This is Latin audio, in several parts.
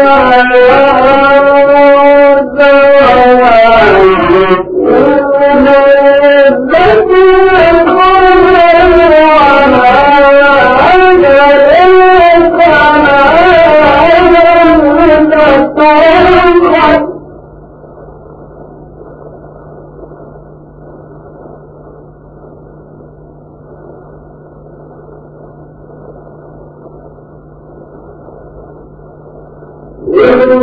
على قالوا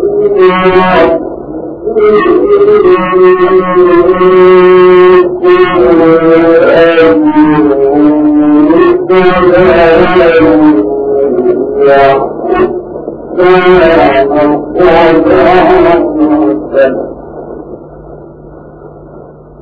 Yeah.